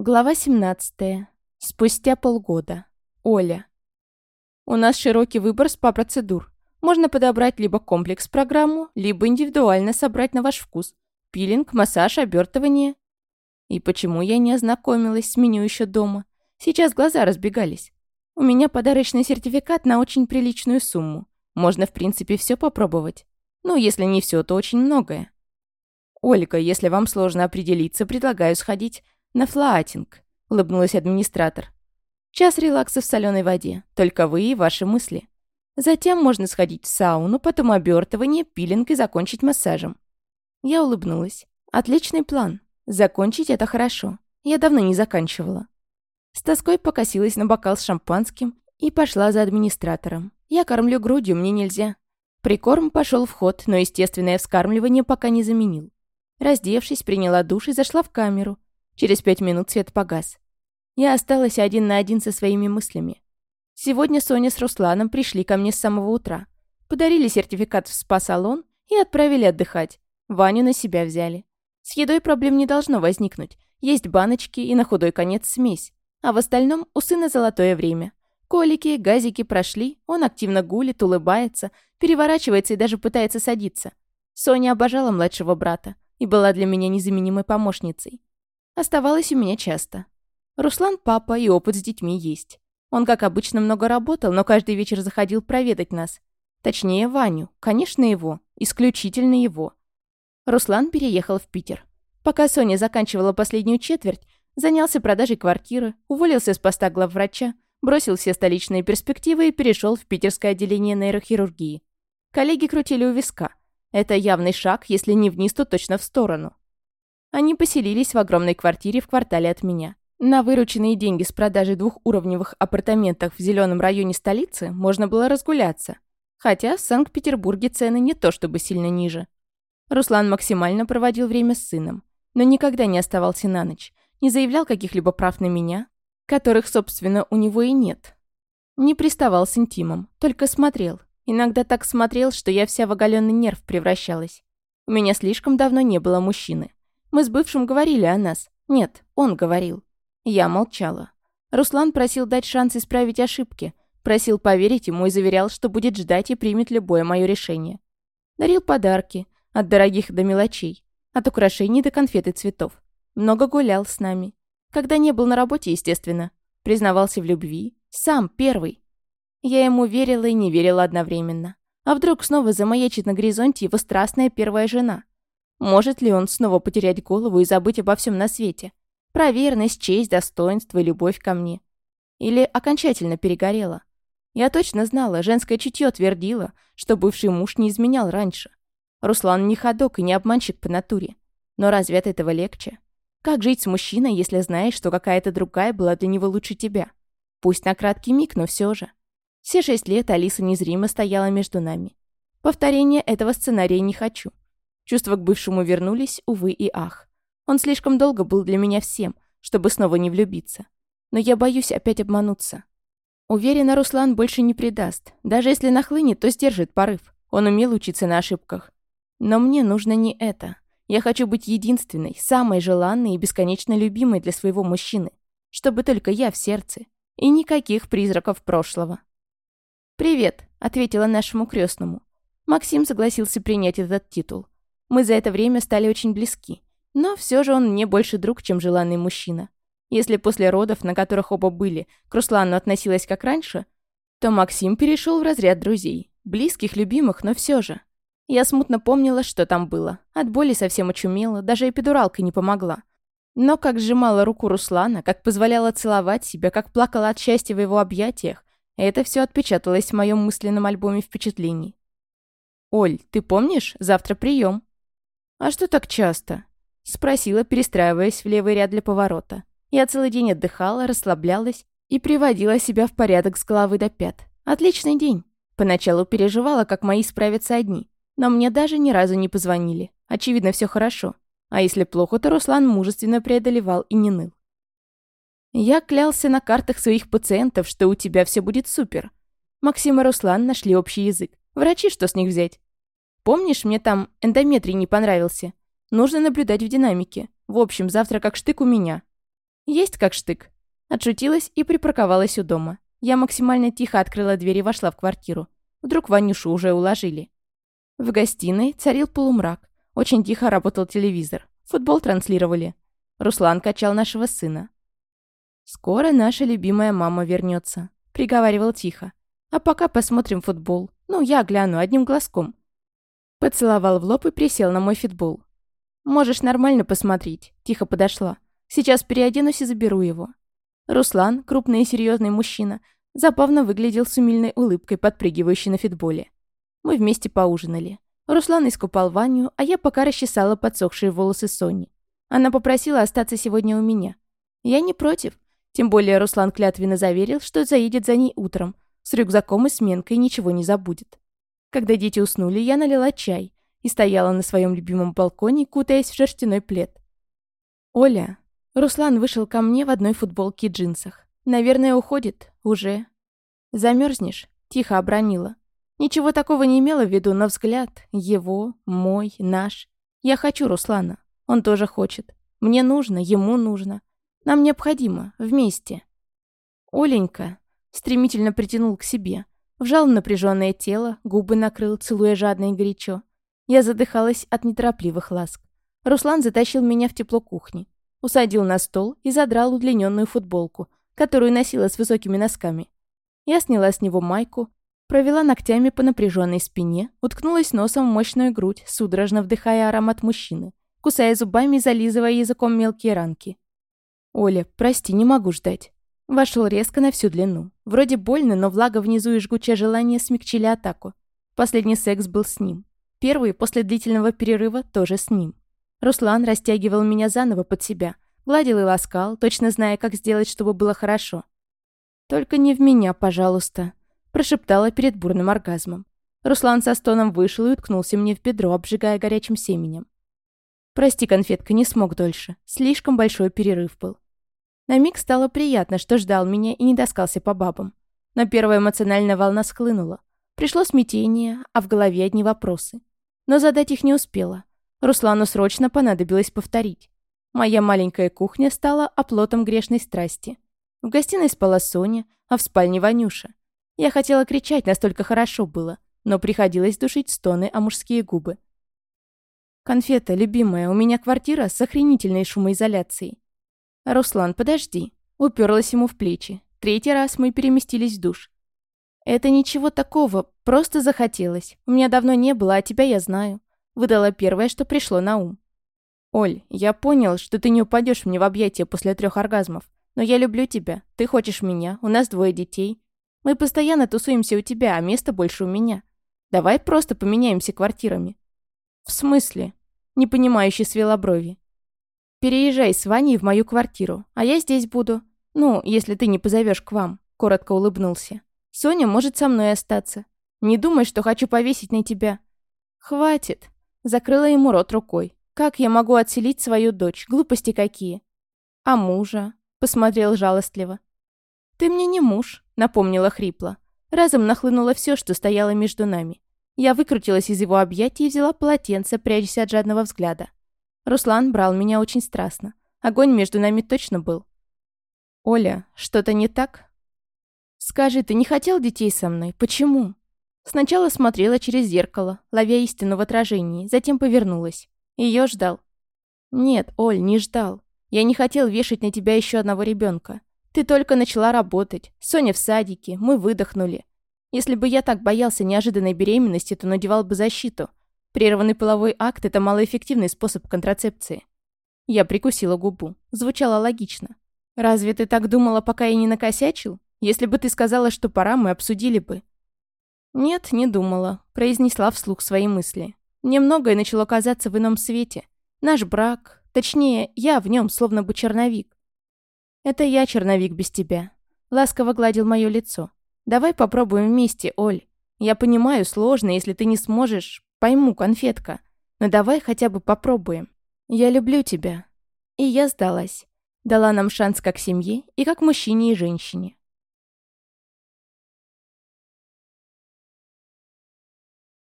Глава 17. Спустя полгода. Оля. У нас широкий выбор СПА-процедур. Можно подобрать либо комплекс-программу, либо индивидуально собрать на ваш вкус. Пилинг, массаж, обертывание. И почему я не ознакомилась с меню еще дома? Сейчас глаза разбегались. У меня подарочный сертификат на очень приличную сумму. Можно, в принципе, все попробовать. Ну, если не все, то очень многое. Ольга, если вам сложно определиться, предлагаю сходить «На флаатинг», — улыбнулась администратор. «Час релакса в соленой воде, только вы и ваши мысли. Затем можно сходить в сауну, потом обертывание, пилинг и закончить массажем». Я улыбнулась. «Отличный план. Закончить это хорошо. Я давно не заканчивала». С тоской покосилась на бокал с шампанским и пошла за администратором. «Я кормлю грудью, мне нельзя». Прикорм пошел в ход, но естественное вскармливание пока не заменил. Раздевшись, приняла душ и зашла в камеру, Через пять минут свет погас. Я осталась один на один со своими мыслями. Сегодня Соня с Русланом пришли ко мне с самого утра. Подарили сертификат в спа-салон и отправили отдыхать. Ваню на себя взяли. С едой проблем не должно возникнуть. Есть баночки и на худой конец смесь. А в остальном у сына золотое время. Колики, газики прошли, он активно гулит, улыбается, переворачивается и даже пытается садиться. Соня обожала младшего брата и была для меня незаменимой помощницей. Оставалось у меня часто. Руслан папа и опыт с детьми есть. Он, как обычно, много работал, но каждый вечер заходил проведать нас. Точнее, Ваню. Конечно, его. Исключительно его. Руслан переехал в Питер. Пока Соня заканчивала последнюю четверть, занялся продажей квартиры, уволился с поста главврача, бросил все столичные перспективы и перешел в питерское отделение нейрохирургии. Коллеги крутили у виска. Это явный шаг, если не вниз, то точно в сторону. Они поселились в огромной квартире в квартале от меня. На вырученные деньги с продажи двухуровневых апартаментов в зеленом районе столицы можно было разгуляться. Хотя в Санкт-Петербурге цены не то чтобы сильно ниже. Руслан максимально проводил время с сыном, но никогда не оставался на ночь, не заявлял каких-либо прав на меня, которых, собственно, у него и нет. Не приставал с интимом, только смотрел. Иногда так смотрел, что я вся в оголенный нерв превращалась. У меня слишком давно не было мужчины. Мы с бывшим говорили о нас. Нет, он говорил. Я молчала. Руслан просил дать шанс исправить ошибки. Просил поверить ему и заверял, что будет ждать и примет любое мое решение. Дарил подарки. От дорогих до мелочей. От украшений до конфет и цветов. Много гулял с нами. Когда не был на работе, естественно. Признавался в любви. Сам, первый. Я ему верила и не верила одновременно. А вдруг снова замаячит на горизонте его страстная первая жена? Может ли он снова потерять голову и забыть обо всем на свете? Про верность, честь, достоинство и любовь ко мне? Или окончательно перегорела? Я точно знала, женское чутье твердило, что бывший муж не изменял раньше. Руслан не ходок и не обманщик по натуре. Но разве от этого легче? Как жить с мужчиной, если знаешь, что какая-то другая была для него лучше тебя? Пусть на краткий миг, но все же. Все шесть лет Алиса незримо стояла между нами. Повторения этого сценария не хочу. Чувства к бывшему вернулись, увы и ах. Он слишком долго был для меня всем, чтобы снова не влюбиться. Но я боюсь опять обмануться. Уверена, Руслан больше не предаст. Даже если нахлынет, то сдержит порыв. Он умел учиться на ошибках. Но мне нужно не это. Я хочу быть единственной, самой желанной и бесконечно любимой для своего мужчины. Чтобы только я в сердце. И никаких призраков прошлого. «Привет», — ответила нашему крестному. Максим согласился принять этот титул. Мы за это время стали очень близки. Но все же он мне больше друг, чем желанный мужчина. Если после родов, на которых оба были, к Руслану относилась как раньше, то Максим перешел в разряд друзей. Близких, любимых, но все же. Я смутно помнила, что там было. От боли совсем очумела, даже эпидуралка не помогла. Но как сжимала руку Руслана, как позволяла целовать себя, как плакала от счастья в его объятиях, это все отпечаталось в моем мысленном альбоме впечатлений. «Оль, ты помнишь? Завтра прием. «А что так часто?» — спросила, перестраиваясь в левый ряд для поворота. Я целый день отдыхала, расслаблялась и приводила себя в порядок с головы до пят. Отличный день. Поначалу переживала, как мои справятся одни. Но мне даже ни разу не позвонили. Очевидно, все хорошо. А если плохо, то Руслан мужественно преодолевал и не ныл. Я клялся на картах своих пациентов, что у тебя все будет супер. Максим и Руслан нашли общий язык. Врачи, что с них взять? Помнишь, мне там эндометрий не понравился? Нужно наблюдать в динамике. В общем, завтра как штык у меня». Есть как штык. Отшутилась и припарковалась у дома. Я максимально тихо открыла дверь и вошла в квартиру. Вдруг Ванюшу уже уложили. В гостиной царил полумрак. Очень тихо работал телевизор. Футбол транслировали. Руслан качал нашего сына. «Скоро наша любимая мама вернется», — приговаривал тихо. «А пока посмотрим футбол. Ну, я гляну одним глазком». Поцеловал в лоб и присел на мой фитбол. «Можешь нормально посмотреть», — тихо подошла. «Сейчас переоденусь и заберу его». Руслан, крупный и серьезный мужчина, забавно выглядел с умильной улыбкой, подпрыгивающей на фитболе. Мы вместе поужинали. Руслан искупал Ваню, а я пока расчесала подсохшие волосы Сони. Она попросила остаться сегодня у меня. Я не против. Тем более Руслан клятвенно заверил, что заедет за ней утром, с рюкзаком и сменкой ничего не забудет. Когда дети уснули, я налила чай и стояла на своем любимом балконе, кутаясь в шерстяной плед. «Оля». Руслан вышел ко мне в одной футболке и джинсах. «Наверное, уходит. Уже». «Замерзнешь?» — тихо обронила. Ничего такого не имела в виду, но взгляд его, мой, наш. Я хочу Руслана. Он тоже хочет. Мне нужно, ему нужно. Нам необходимо. Вместе. Оленька стремительно притянул к себе. Вжал напряженное тело, губы накрыл, целуя жадно и горячо. Я задыхалась от неторопливых ласк. Руслан затащил меня в тепло кухни. Усадил на стол и задрал удлиненную футболку, которую носила с высокими носками. Я сняла с него майку, Провела ногтями по напряженной спине, уткнулась носом в мощную грудь, судорожно вдыхая аромат мужчины, кусая зубами и зализывая языком мелкие ранки. «Оля, прости, не могу ждать». Вошел резко на всю длину. Вроде больно, но влага внизу и жгучее желание смягчили атаку. Последний секс был с ним. Первый, после длительного перерыва, тоже с ним. Руслан растягивал меня заново под себя, гладил и ласкал, точно зная, как сделать, чтобы было хорошо. «Только не в меня, пожалуйста», прошептала перед бурным оргазмом. Руслан со стоном вышел и уткнулся мне в бедро, обжигая горячим семенем. «Прости, конфетка, не смог дольше. Слишком большой перерыв был». На миг стало приятно, что ждал меня и не доскался по бабам. Но первая эмоциональная волна схлынула. Пришло смятение, а в голове одни вопросы. Но задать их не успела. Руслану срочно понадобилось повторить. Моя маленькая кухня стала оплотом грешной страсти. В гостиной спала Соня, а в спальне Ванюша. Я хотела кричать, настолько хорошо было, но приходилось душить стоны о мужские губы. «Конфета, любимая, у меня квартира с охренительной шумоизоляцией». «Руслан, подожди». Уперлась ему в плечи. Третий раз мы переместились в душ. «Это ничего такого, просто захотелось. У меня давно не было, а тебя я знаю». Выдала первое, что пришло на ум. «Оль, я понял, что ты не упадешь мне в объятия после трех оргазмов. Но я люблю тебя, ты хочешь меня, у нас двое детей. Мы постоянно тусуемся у тебя, а места больше у меня. Давай просто поменяемся квартирами». «В смысле?» Непонимающе свела брови. «Переезжай с Ваней в мою квартиру, а я здесь буду. Ну, если ты не позовешь к вам», — коротко улыбнулся. «Соня может со мной остаться. Не думай, что хочу повесить на тебя». «Хватит», — закрыла ему рот рукой. «Как я могу отселить свою дочь? Глупости какие». «А мужа?» — посмотрел жалостливо. «Ты мне не муж», — напомнила хрипло. Разом нахлынуло все, что стояло между нами. Я выкрутилась из его объятий и взяла полотенце, прячась от жадного взгляда. Руслан брал меня очень страстно. Огонь между нами точно был. «Оля, что-то не так?» «Скажи, ты не хотел детей со мной? Почему?» Сначала смотрела через зеркало, ловя истину в отражении, затем повернулась. Ее ждал. «Нет, Оль, не ждал. Я не хотел вешать на тебя еще одного ребенка. Ты только начала работать. Соня в садике. Мы выдохнули. Если бы я так боялся неожиданной беременности, то надевал бы защиту. Прерванный половой акт – это малоэффективный способ контрацепции. Я прикусила губу. Звучало логично. «Разве ты так думала, пока я не накосячил? Если бы ты сказала, что пора, мы обсудили бы». «Нет, не думала», – произнесла вслух свои мысли. Мне многое начало казаться в ином свете. Наш брак, точнее, я в нем словно бы черновик. «Это я, черновик, без тебя». Ласково гладил мое лицо. «Давай попробуем вместе, Оль. Я понимаю, сложно, если ты не сможешь. Пойму, конфетка. Но давай хотя бы попробуем. Я люблю тебя». И я сдалась. Дала нам шанс как семье и как мужчине и женщине.